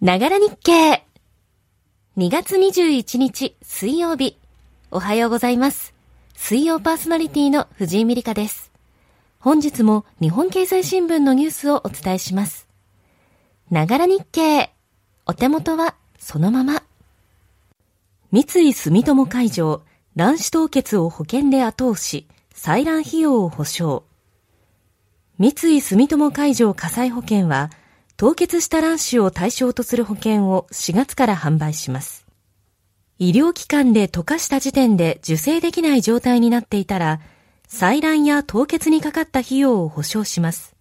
ながら日経。2月21日水曜日。おはようございます。水曜パーソナリティの藤井美里香です。本日も日本経済新聞のニュースをお伝えします。ながら日経。お手元はそのまま。三井住友海上、卵子凍結を保険で後押し、採卵費用を保証。三井住友海上火災保険は、凍結した卵子を対象とする保険を4月から販売します。医療機関で溶かした時点で受精できない状態になっていたら、採卵や凍結にかかった費用を保証します。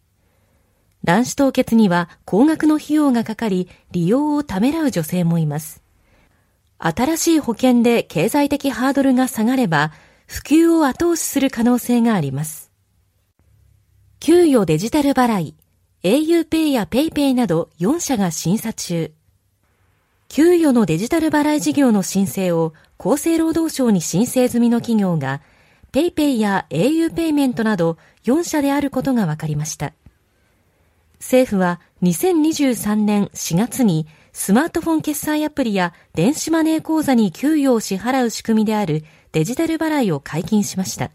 卵子凍結には高額の費用がかかり、利用をためらう女性もいます。新しい保険で経済的ハードルが下がれば、普及を後押しする可能性があります。給与デジタル払い、auPay や PayPay など4社が審査中。給与のデジタル払い事業の申請を厚生労働省に申請済みの企業が PayPay や au ペイメントなど4社であることが分かりました。政府は2023年4月にスマートフォン決済アプリや電子マネー口座に給与を支払う仕組みであるデジタル払いを解禁しました。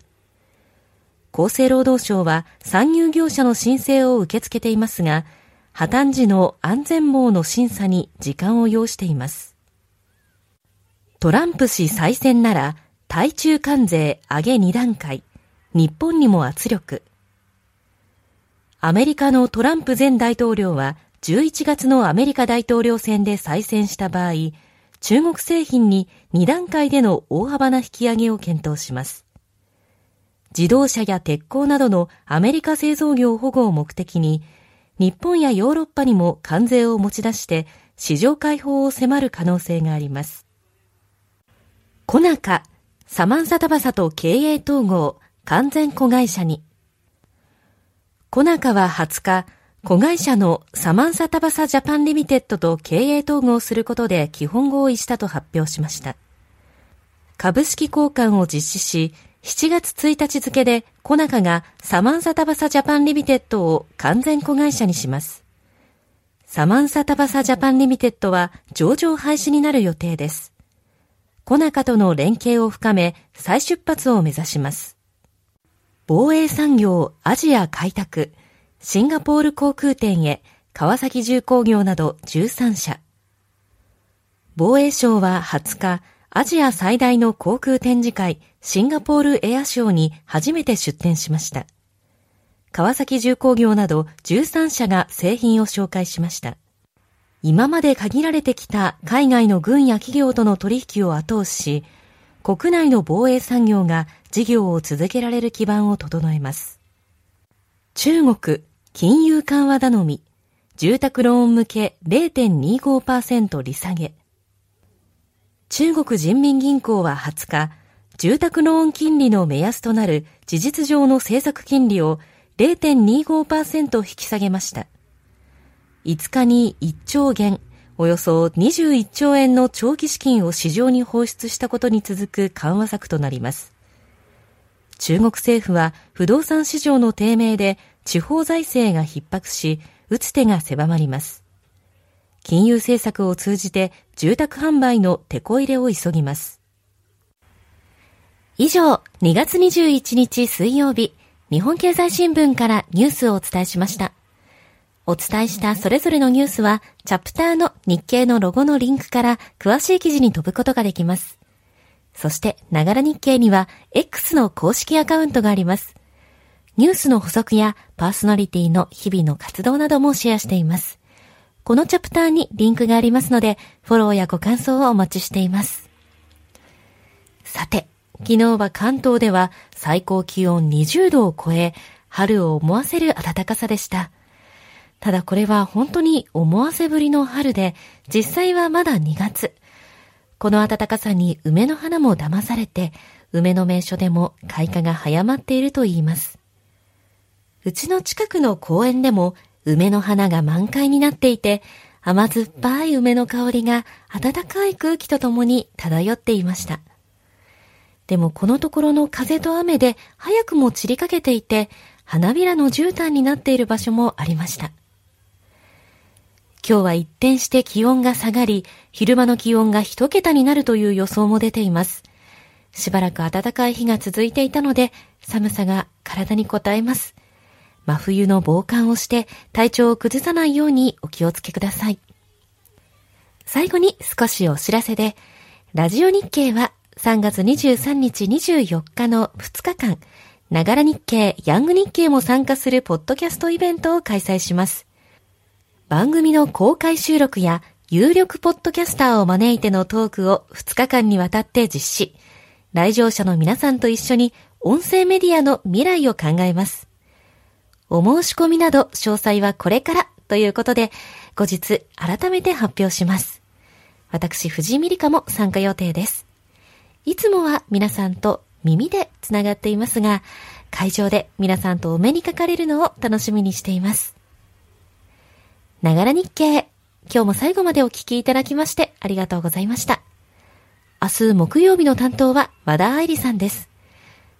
厚生労働省は参入業者の申請を受け付けていますが、破綻時の安全網の審査に時間を要しています。トランプ氏再選なら、対中関税上げ2段階、日本にも圧力。アメリカのトランプ前大統領は、11月のアメリカ大統領選で再選した場合、中国製品に2段階での大幅な引き上げを検討します。自動車や鉄鋼などのアメリカ製造業保護を目的に、日本やヨーロッパにも関税を持ち出して市場開放を迫る可能性があります。コナカ、サマンサタバサと経営統合、完全子会社に。コナカは20日、子会社のサマンサタバサジャパンリミテッドと経営統合することで基本合意したと発表しました。株式交換を実施し、7月1日付でコナカがサマンサタバサジャパンリミテッドを完全子会社にします。サマンサタバサジャパンリミテッドは上場廃止になる予定です。コナカとの連携を深め再出発を目指します。防衛産業アジア開拓、シンガポール航空展へ川崎重工業など13社。防衛省は20日、アジア最大の航空展示会シンガポールエアショーに初めて出展しました。川崎重工業など13社が製品を紹介しました。今まで限られてきた海外の軍や企業との取引を後押しし、国内の防衛産業が事業を続けられる基盤を整えます。中国、金融緩和頼み、住宅ローン向け0.25%利下げ。中国人民銀行は20日、住宅ローン金利の目安となる事実上の政策金利を0.25%引き下げました。5日に1兆元、およそ21兆円の長期資金を市場に放出したことに続く緩和策となります。中国政府は不動産市場の低迷で地方財政が逼迫し、打つ手が狭まります。金融政策を通じて住宅販売の手こ入れを急ぎます。以上、2月21日水曜日、日本経済新聞からニュースをお伝えしました。お伝えしたそれぞれのニュースは、チャプターの日経のロゴのリンクから詳しい記事に飛ぶことができます。そして、ながら日経には X の公式アカウントがあります。ニュースの補足やパーソナリティの日々の活動などもシェアしています。このチャプターにリンクがありますので、フォローやご感想をお待ちしています。さて、昨日は関東では最高気温20度を超え、春を思わせる暖かさでした。ただこれは本当に思わせぶりの春で、実際はまだ2月。この暖かさに梅の花も騙されて、梅の名所でも開花が早まっていると言います。うちの近くの公園でも梅の花が満開になっていて、甘酸っぱい梅の香りが暖かい空気とともに漂っていました。でもこのところの風と雨で早くも散りかけていて、花びらの絨毯になっている場所もありました。今日は一転して気温が下がり、昼間の気温が一桁になるという予想も出ています。しばらく暖かい日が続いていたので、寒さが体に応えます。真冬の防寒をして体調を崩さないようにお気をつけください。最後に少しお知らせで、ラジオ日経は3月23日24日の2日間、ながら日経、ヤング日経も参加するポッドキャストイベントを開催します。番組の公開収録や有力ポッドキャスターを招いてのトークを2日間にわたって実施。来場者の皆さんと一緒に音声メディアの未来を考えます。お申し込みなど詳細はこれからということで、後日改めて発表します。私、藤井美里香も参加予定です。いつもは皆さんと耳でつながっていますが、会場で皆さんとお目にかかれるのを楽しみにしています。ながら日経。今日も最後までお聞きいただきましてありがとうございました。明日木曜日の担当は和田愛理さんです。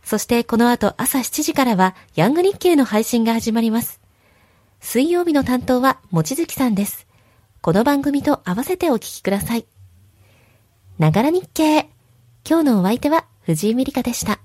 そしてこの後朝7時からはヤング日経の配信が始まります。水曜日の担当はもちづきさんです。この番組と合わせてお聞きください。ながら日経。今日のお相手は藤井美里香でした。